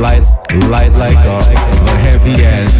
light, light, like a, a heavy ass.